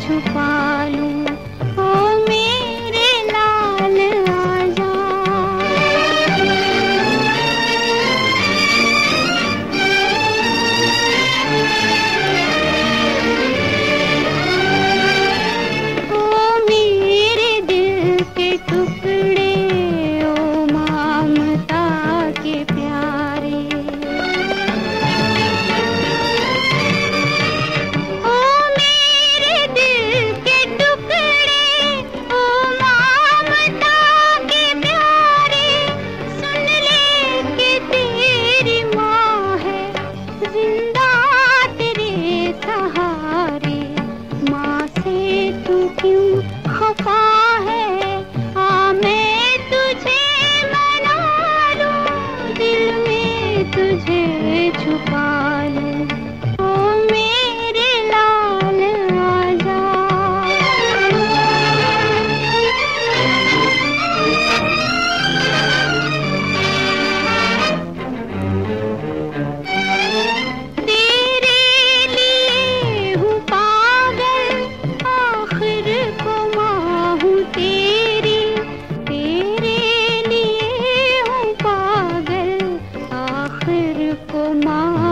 出发。है। हाँ, मैं तुझे मना दिल में तुझे छुपा को माँ